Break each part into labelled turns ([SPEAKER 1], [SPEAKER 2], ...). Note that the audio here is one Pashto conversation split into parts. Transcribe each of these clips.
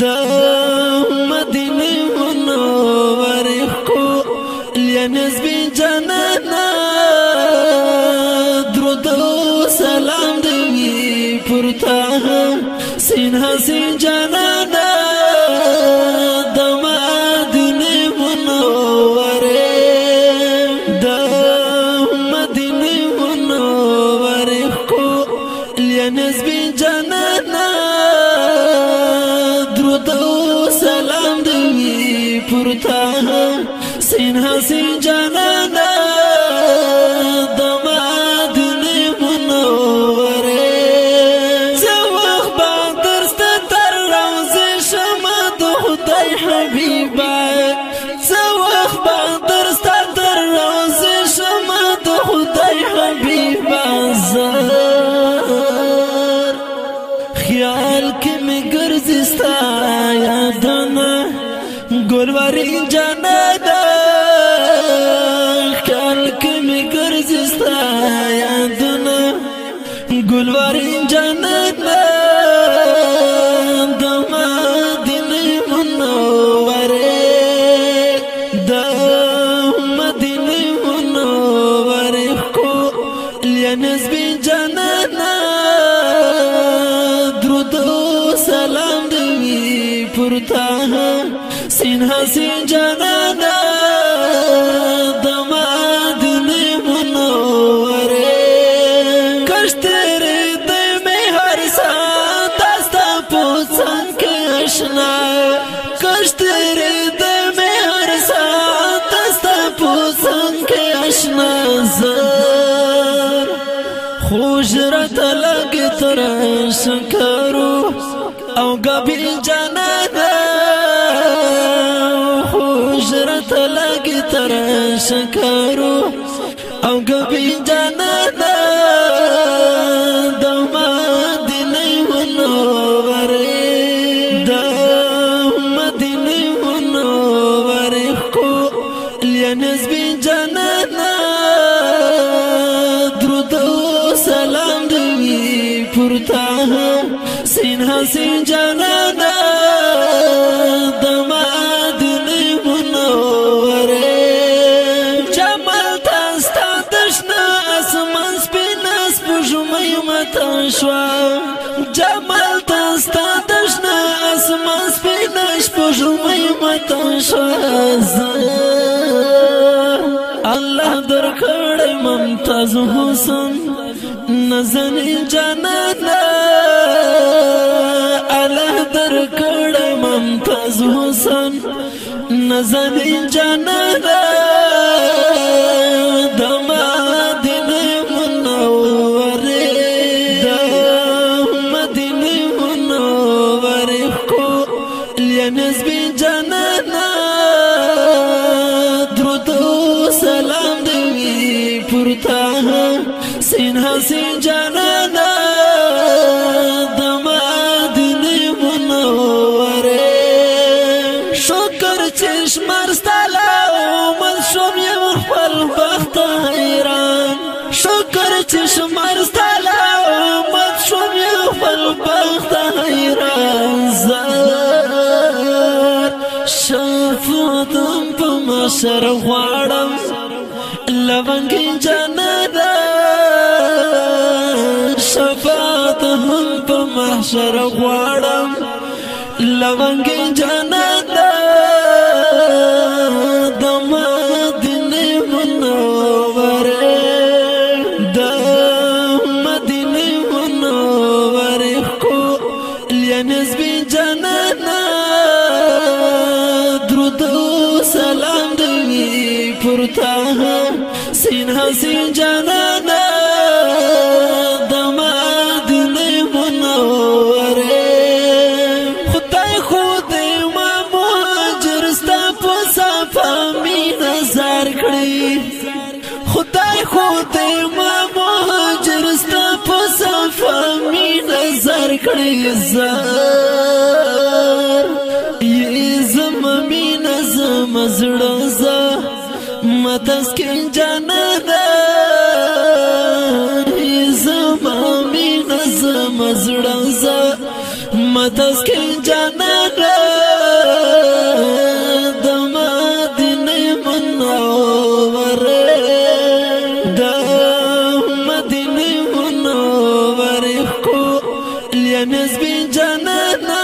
[SPEAKER 1] د مدینه منور کو لمز بن جنانا درود سلام دی پرتا سین حسین تورتا سین حاصل جانانا دماد منوره زوخ با درست تر روز شما دو خدای حبیبا زوخ با درست تر روز شما دو خدای حبیبا ورورین جانا دا کال کمی گرزستا یادونا گلوارین جانا دا دما دین منوره دما دین منوره کو لینز بی جانا نا درود و سلام دوی پرتا حسین حسین جانانا دماد دنی منور کش تیرے دی میں ہر سان دستا پوچھن کے اشنا کش تیرے دی میں ہر سان دستا پوچھن کے اشنا زر خوش رت لگ ترہ شکرو او گبی جانانا سکرو او گبی جانانا دوما دینی ونو وری دوما دینی ونو وری خو لینز بی جانانا درودو سلام دوی پورتا سین حسین جانانا دوما ختم شوا جمال تستا دشنا اسمان سپینش پجرمی متن شوا الله در کړ ممتاز حسن نظر جنان الله در کړ ممتاز حسن نظر جنان تا سین حسین جانانا دماد نیمونوره شکر چشمر ستالا اومد شم یم خپل بخت حیران شکر چشمر ستالا اومد شم یم خپل بخت حیران زار شفادم په مشر غواړم لونګین جندا شفاعت هم په محشر غواړم لونګین جندا د مدینه منوره د مدینه منوره کو لنس بین جندا درود سلام دی پرتا حسین حسین جانانا دماد منور خدای خود ما مهاجر ستا په صفه می نظر کړی خدای خود ما مهاجر ستا په صفه می نظر کړی زار یې زم می نظم زړه ز متس زړه مزړه ز مدس کې جانا را د مدینه منور د مدینه منور کو لمس بن جانا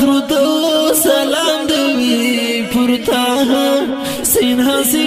[SPEAKER 1] درود سلام دوی پرتا سین حسین